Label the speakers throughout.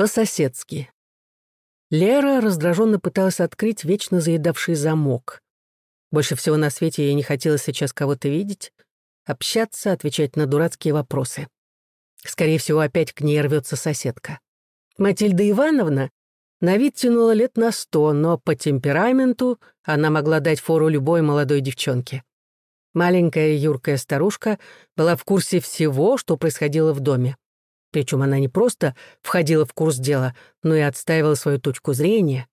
Speaker 1: По-соседски. Лера раздраженно пыталась открыть вечно заедавший замок. Больше всего на свете ей не хотелось сейчас кого-то видеть, общаться, отвечать на дурацкие вопросы. Скорее всего, опять к ней рвется соседка. Матильда Ивановна на вид тянула лет на сто, но по темпераменту она могла дать фору любой молодой девчонке. Маленькая юркая старушка была в курсе всего, что происходило в доме. Причем она не просто входила в курс дела, но и отстаивала свою точку зрения.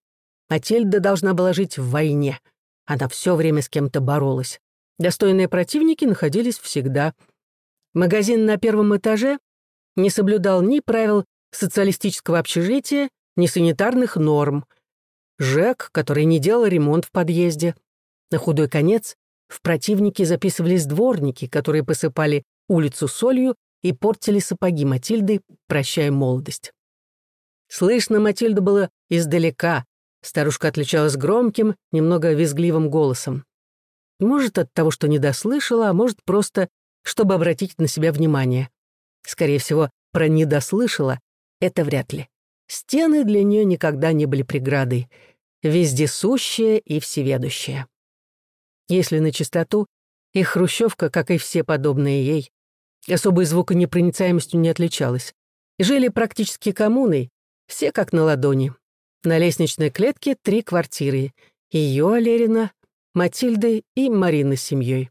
Speaker 1: Матильда должна была жить в войне. Она все время с кем-то боролась. Достойные противники находились всегда. Магазин на первом этаже не соблюдал ни правил социалистического общежития, ни санитарных норм. ЖЭК, который не делал ремонт в подъезде. На худой конец в противники записывались дворники, которые посыпали улицу солью и портили сапоги Матильды, прощая молодость. Слышно Матильда было издалека. Старушка отличалась громким, немного визгливым голосом. Может, от того, что не дослышала, а может, просто, чтобы обратить на себя внимание. Скорее всего, про «недослышала» — это вряд ли. Стены для нее никогда не были преградой, вездесущая и всеведущая. Если на чистоту, их хрущевка, как и все подобные ей, особой звуконепроницаемостью не отличалась. Жили практически коммуной, все как на ладони. На лестничной клетке три квартиры. Ее, Лерина, Матильды и Марины с семьей.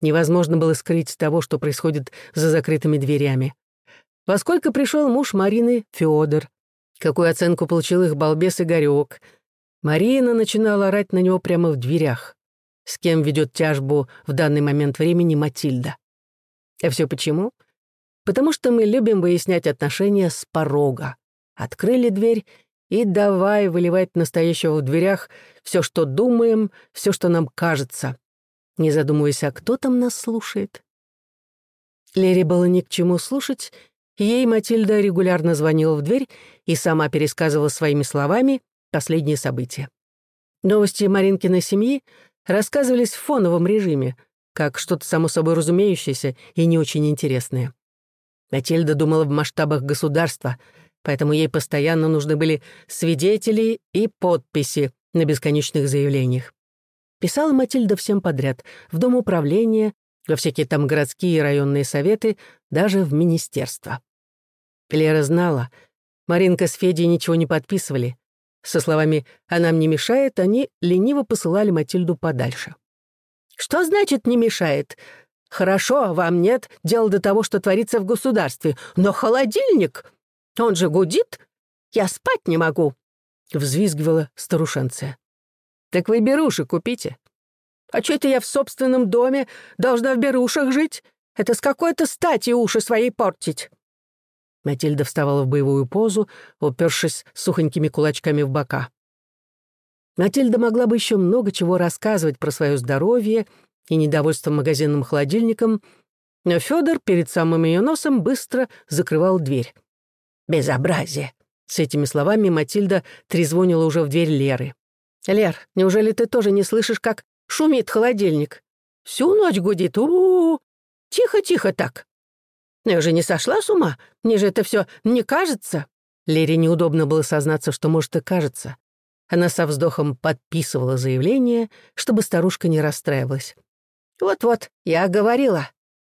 Speaker 1: Невозможно было скрыть того, что происходит за закрытыми дверями. Во сколько пришел муж Марины Федор? Какую оценку получил их балбес Игорек? Марина начинала орать на него прямо в дверях. С кем ведет тяжбу в данный момент времени Матильда? А все почему? Потому что мы любим выяснять отношения с порога. Открыли дверь и давай выливать настоящего в дверях все, что думаем, все, что нам кажется. Не задумываясь, а кто там нас слушает? Лере было ни к чему слушать, Ей Матильда регулярно звонила в дверь и сама пересказывала своими словами последние события. Новости Маринкиной семьи рассказывались в фоновом режиме, как что-то само собой разумеющееся и не очень интересное. Матильда думала в масштабах государства, поэтому ей постоянно нужны были свидетели и подписи на бесконечных заявлениях. Писала Матильда всем подряд, в Дом управления, во всякие там городские и районные советы, даже в министерство. Лера знала, Маринка с Федей ничего не подписывали. Со словами «она мне мешает» они лениво посылали Матильду подальше. «Что значит «не мешает»? Хорошо, вам нет дела до того, что творится в государстве, но холодильник, он же гудит, я спать не могу», — взвизгивала старушенция. «Так вы беруши купите», а что это я в собственном доме должна в берушах жить? Это с какой-то стати уши свои портить?» Матильда вставала в боевую позу, упершись сухонькими кулачками в бока. Матильда могла бы еще много чего рассказывать про свое здоровье и недовольство магазинным холодильником, но Федор перед самым ее носом быстро закрывал дверь. «Безобразие!» С этими словами Матильда трезвонила уже в дверь Леры. «Лер, неужели ты тоже не слышишь, как Шумит холодильник. Всю ночь гудит. у у, -у. Тихо-тихо так. Я же не сошла с ума. Мне же это все не кажется. Лере неудобно было сознаться, что, может, и кажется. Она со вздохом подписывала заявление, чтобы старушка не расстраивалась. «Вот-вот, я говорила.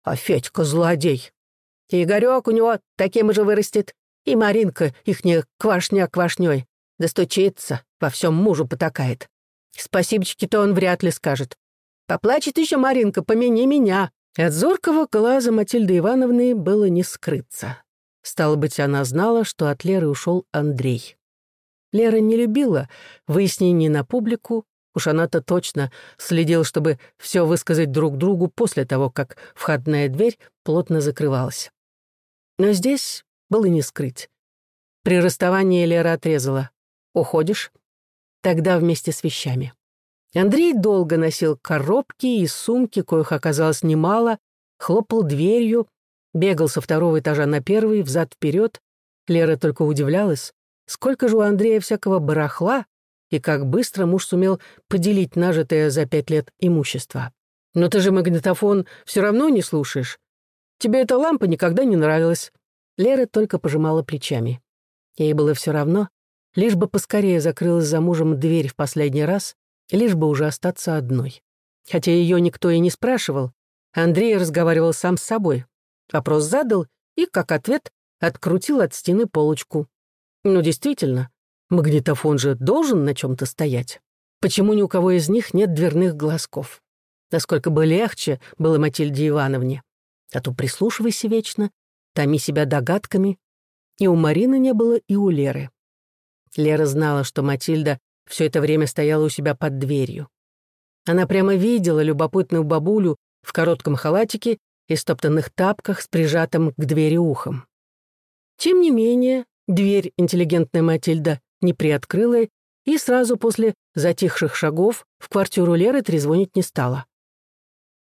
Speaker 1: А Федька злодей. И Игорёк у него таким же вырастет. И Маринка ихняя квашня квашнёй. Достучится, во всем мужу потакает. Спасибочки-то он вряд ли скажет. Поплачет еще Маринка, помяни меня. От зоркого глаза Матильды Ивановны было не скрыться. Стало быть, она знала, что от Леры ушел Андрей. Лера не любила выяснений на публику, уж она-то точно следила, чтобы все высказать друг другу после того, как входная дверь плотно закрывалась. Но здесь было не скрыть. При расставании Лера отрезала. «Уходишь?» Тогда вместе с вещами. Андрей долго носил коробки и сумки, коих оказалось немало, хлопал дверью, бегал со второго этажа на первый, взад-вперед. Лера только удивлялась, сколько же у Андрея всякого барахла и как быстро муж сумел поделить нажитое за пять лет имущество. «Но ты же магнитофон все равно не слушаешь. Тебе эта лампа никогда не нравилась». Лера только пожимала плечами. Ей было все равно, лишь бы поскорее закрылась за мужем дверь в последний раз, лишь бы уже остаться одной. Хотя ее никто и не спрашивал, Андрей разговаривал сам с собой. Вопрос задал и, как ответ, открутил от стены полочку. Ну, действительно, магнитофон же должен на чем то стоять. Почему ни у кого из них нет дверных глазков? Насколько бы легче было Матильде Ивановне. А то прислушивайся вечно, томи себя догадками. И у Марины не было, и у Леры. Лера знала, что Матильда все это время стояла у себя под дверью. Она прямо видела любопытную бабулю в коротком халатике и стоптанных тапках с прижатым к двери ухом. Тем не менее, дверь интеллигентная Матильда не приоткрыла и сразу после затихших шагов в квартиру Леры трезвонить не стала.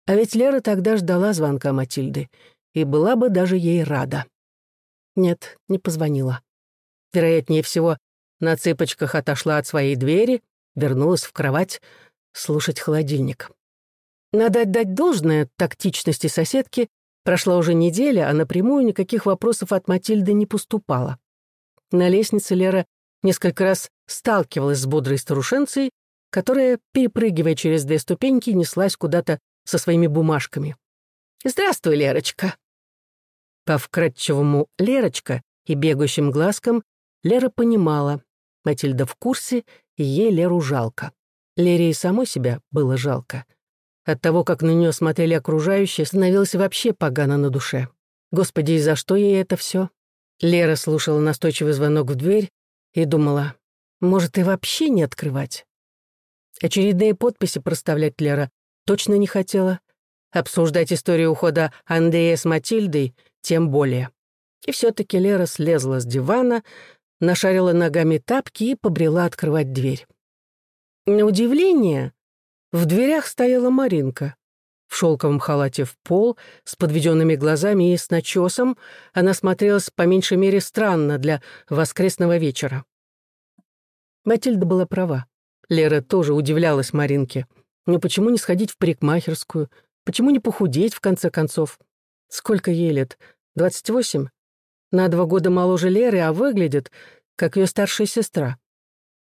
Speaker 1: А ведь Лера тогда ждала звонка Матильды и была бы даже ей рада. Нет, не позвонила. Вероятнее всего, на цыпочках отошла от своей двери, вернулась в кровать слушать холодильник. Надо отдать должное тактичности соседки. Прошла уже неделя, а напрямую никаких вопросов от Матильды не поступало. На лестнице Лера несколько раз сталкивалась с бодрой старушенцей, которая, перепрыгивая через две ступеньки, неслась куда-то со своими бумажками. «Здравствуй, Лерочка!» По вкрадчивому «Лерочка» и бегающим глазкам Лера понимала, Матильда в курсе, и ей Леру жалко. Лере и самой себя было жалко. От того, как на нее смотрели окружающие, становилось вообще погано на душе. Господи, и за что ей это все? Лера слушала настойчивый звонок в дверь и думала, может, и вообще не открывать. Очередные подписи проставлять Лера точно не хотела. Обсуждать историю ухода Андрея с Матильдой тем более. И все таки Лера слезла с дивана, нашарила ногами тапки и побрела открывать дверь. На удивление, в дверях стояла Маринка. В шелковом халате в пол, с подведенными глазами и с начесом, она смотрелась по меньшей мере странно для воскресного вечера. Матильда была права. Лера тоже удивлялась Маринке. Но почему не сходить в парикмахерскую? Почему не похудеть, в конце концов? Сколько ей лет? Двадцать восемь? На два года моложе Леры, а выглядит, как ее старшая сестра.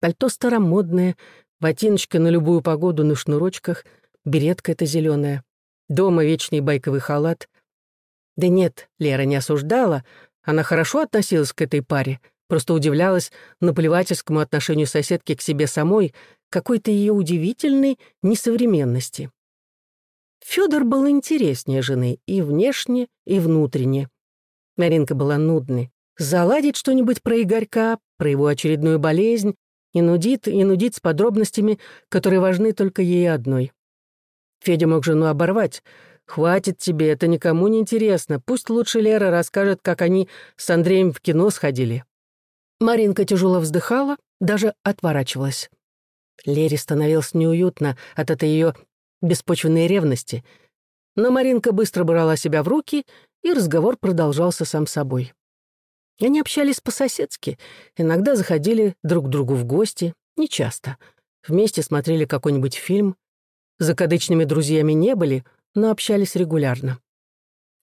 Speaker 1: Пальто старомодное, ботиночки на любую погоду на шнурочках, беретка эта зеленая, дома вечный байковый халат. Да нет, Лера не осуждала, она хорошо относилась к этой паре, просто удивлялась наплевательскому отношению соседки к себе самой, какой-то ее удивительной несовременности. Федор был интереснее жены и внешне, и внутренне. Маринка была нудной. Заладить что-нибудь про Игорька, про его очередную болезнь, и нудит, и нудит с подробностями, которые важны только ей одной. Федя мог жену оборвать. «Хватит тебе, это никому не интересно. Пусть лучше Лера расскажет, как они с Андреем в кино сходили». Маринка тяжело вздыхала, даже отворачивалась. Лере становилось неуютно от этой ее беспочвенной ревности. Но Маринка быстро брала себя в руки и разговор продолжался сам собой. Они общались по-соседски, иногда заходили друг к другу в гости, нечасто. Вместе смотрели какой-нибудь фильм. Закадычными друзьями не были, но общались регулярно.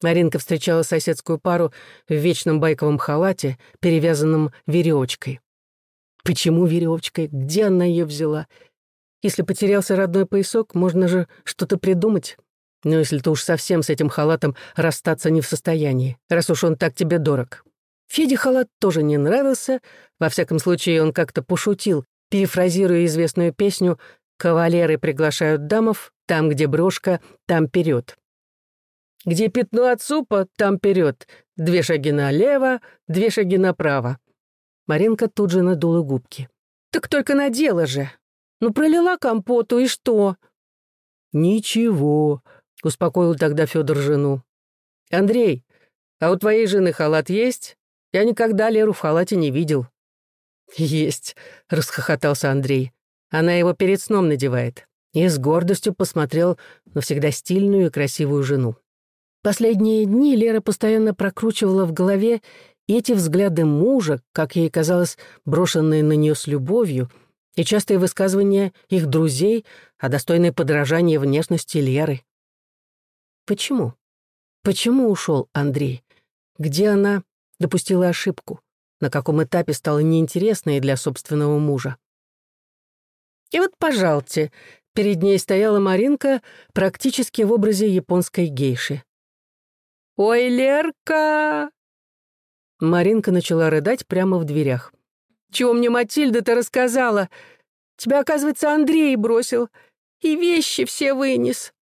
Speaker 1: Маринка встречала соседскую пару в вечном байковом халате, перевязанном веревочкой. Почему веревочкой? Где она ее взяла? Если потерялся родной поясок, можно же что-то придумать. Но если ты уж совсем с этим халатом расстаться не в состоянии, раз уж он так тебе дорог. Феде халат тоже не нравился, во всяком случае он как-то пошутил, перефразируя известную песню «Кавалеры приглашают дамов, там, где брошка, там вперед». Где пятно от супа, там вперед. Две шаги налево, две шаги направо. Маринка тут же надула губки. «Так только надела же. Ну, пролила компоту, и что?» «Ничего», — успокоил тогда Федор жену. «Андрей, а у твоей жены халат есть? Я никогда Леру в халате не видел». «Есть», — расхохотался Андрей. «Она его перед сном надевает». И с гордостью посмотрел на всегда стильную и красивую жену. Последние дни Лера постоянно прокручивала в голове эти взгляды мужа, как ей казалось, брошенные на нее с любовью, и частые высказывания их друзей о достойной подражании внешности Леры. Почему? Почему ушел Андрей? Где она допустила ошибку? на каком этапе стало неинтересно и для собственного мужа. И вот, пожалуйте, перед ней стояла Маринка практически в образе японской гейши. «Ой, Лерка!» Маринка начала рыдать прямо в дверях. «Чего мне Матильда-то рассказала? Тебя, оказывается, Андрей бросил и вещи все вынес».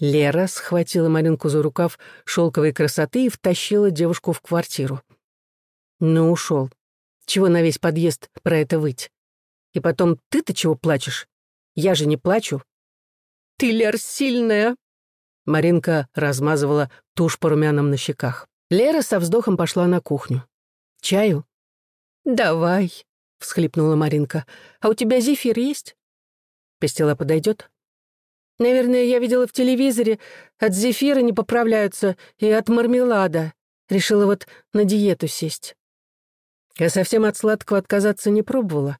Speaker 1: Лера схватила Маринку за рукав шелковой красоты и втащила девушку в квартиру. Ну, ушел. Чего на весь подъезд про это выть? И потом, ты-то чего плачешь? Я же не плачу. Ты, Лер, сильная. Маринка размазывала тушь по румянам на щеках. Лера со вздохом пошла на кухню. «Чаю?» «Давай», — всхлипнула Маринка. «А у тебя зефир есть?» «Пестила подойдет?» «Наверное, я видела в телевизоре, от зефира не поправляются и от мармелада. Решила вот на диету сесть». Я совсем от сладкого отказаться не пробовала.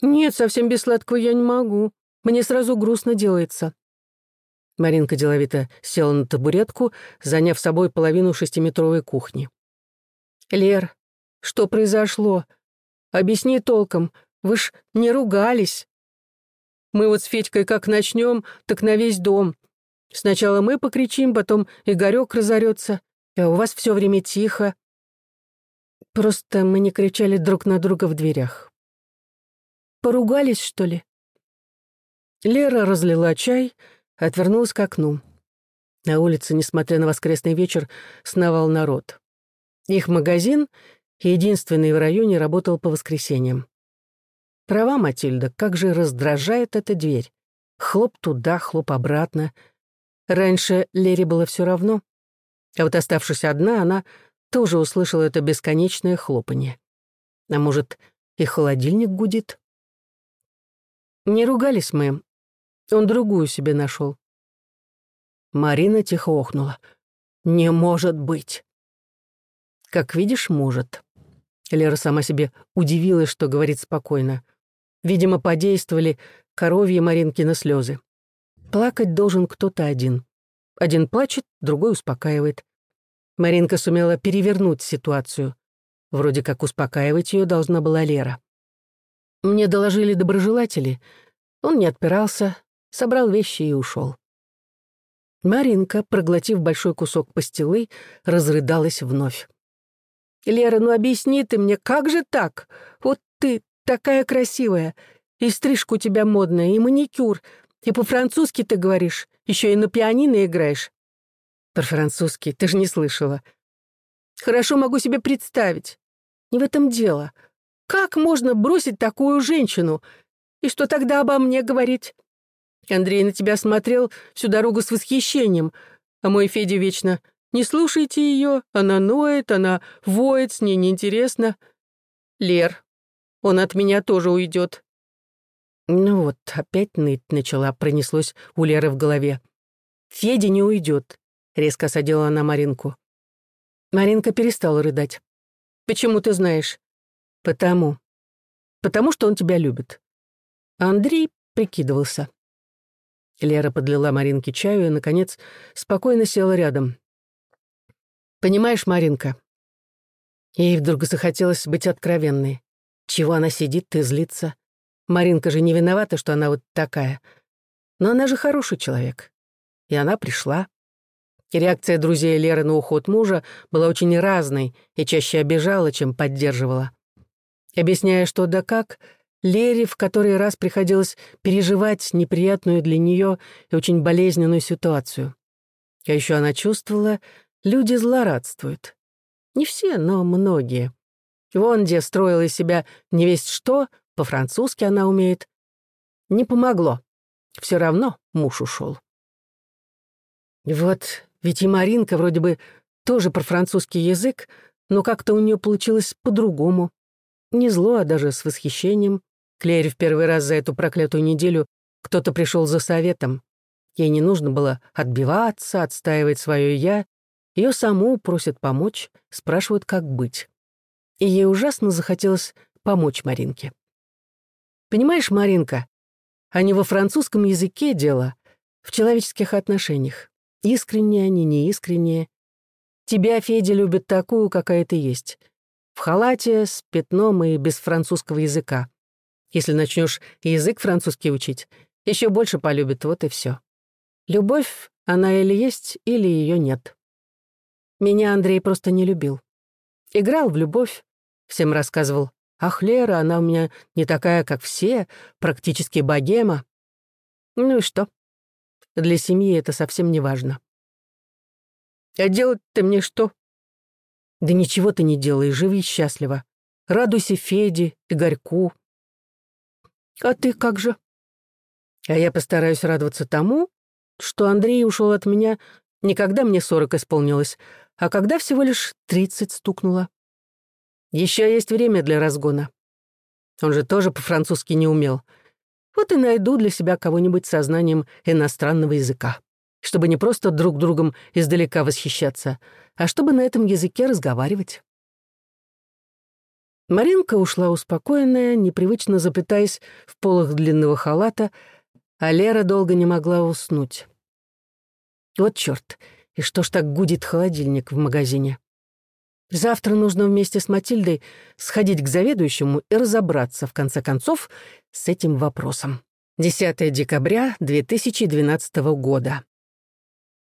Speaker 1: Нет, совсем без сладкого я не могу. Мне сразу грустно делается. Маринка деловито села на табуретку, заняв собой половину шестиметровой кухни. «Лер, что произошло? Объясни толком. Вы ж не ругались. Мы вот с Федькой как начнем, так на весь дом. Сначала мы покричим, потом Игорек разорется, а у вас все время тихо. Просто мы не кричали друг на друга в дверях. Поругались, что ли? Лера разлила чай, отвернулась к окну. На улице, несмотря на воскресный вечер, сновал народ. Их магазин, единственный в районе, работал по воскресеньям. Права, Матильда, как же раздражает эта дверь. Хлоп туда, хлоп обратно. Раньше Лере было все равно. А вот оставшись одна, она тоже услышала это бесконечное хлопанье. А может, и холодильник гудит? Не ругались мы. Он другую себе нашел. Марина тихо охнула. «Не может быть!» «Как видишь, может». Лера сама себе удивилась, что говорит спокойно. Видимо, подействовали коровьи Маринкины слезы. Плакать должен кто-то один. Один плачет, другой успокаивает. Маринка сумела перевернуть ситуацию. Вроде как успокаивать ее должна была Лера. Мне доложили доброжелатели. Он не отпирался, собрал вещи и ушел. Маринка, проглотив большой кусок пастилы, разрыдалась вновь. «Лера, ну объясни ты мне, как же так? Вот ты такая красивая, и стрижка у тебя модная, и маникюр, и по-французски ты говоришь, еще и на пианино играешь. Про французский ты же не слышала. Хорошо могу себе представить. Не в этом дело. Как можно бросить такую женщину? И что тогда обо мне говорить? Андрей на тебя смотрел всю дорогу с восхищением, а мой Федя вечно «Не слушайте ее, она ноет, она воет, с ней неинтересно». Лер, он от меня тоже уйдет. Ну вот, опять ныть начала, пронеслось у Леры в голове. Федя не уйдет, резко осадила она Маринку. Маринка перестала рыдать. «Почему ты знаешь?» «Потому. Потому что он тебя любит». Андрей прикидывался. Лера подлила Маринке чаю и, наконец, спокойно села рядом. «Понимаешь, Маринка...» Ей вдруг захотелось быть откровенной. Чего она сидит и злится? Маринка же не виновата, что она вот такая. Но она же хороший человек. И она пришла. Реакция друзей Леры на уход мужа была очень разной и чаще обижала, чем поддерживала. Объясняя, что да как, Лере в который раз приходилось переживать неприятную для нее и очень болезненную ситуацию. А еще она чувствовала, люди злорадствуют. Не все, но многие. Вон где строила из себя невесть что, по-французски она умеет. Не помогло. Все равно муж ушел. Вот ведь и Маринка вроде бы тоже про французский язык, но как-то у нее получилось по-другому. Не зло, а даже с восхищением. Клере в первый раз за эту проклятую неделю кто-то пришел за советом. Ей не нужно было отбиваться, отстаивать свое «я». Ее саму просят помочь, спрашивают, как быть. И ей ужасно захотелось помочь Маринке. Понимаешь, Маринка, а не во французском языке дело, в человеческих отношениях. Искренние они, неискренние. Тебя, Федя, любит такую, какая ты есть. В халате, с пятном и без французского языка. Если начнешь язык французский учить, еще больше полюбит, вот и все. Любовь, она или есть, или ее нет. Меня Андрей просто не любил. Играл в любовь, всем рассказывал, «Ах, Лера, она у меня не такая, как все, практически богема». Ну и что? Для семьи это совсем не важно. «А делать ты мне что?» «Да ничего ты не делай, живи счастливо. Радуйся Феде, Игорьку». «А ты как же?» «А я постараюсь радоваться тому, что Андрей ушел от меня не когда мне сорок исполнилось, а когда всего лишь тридцать стукнуло. Еще есть время для разгона. Он же тоже по-французски не умел. Вот и найду для себя кого-нибудь со знанием иностранного языка, чтобы не просто друг другом издалека восхищаться, а чтобы на этом языке разговаривать. Маринка ушла успокоенная, непривычно запытаясь в полах длинного халата, а Лера долго не могла уснуть. Вот чёрт, и что ж так гудит холодильник в магазине? Завтра нужно вместе с Матильдой сходить к заведующему и разобраться, в конце концов, с этим вопросом. 10 декабря 2012 года.